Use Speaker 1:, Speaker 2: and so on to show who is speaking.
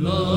Speaker 1: Love.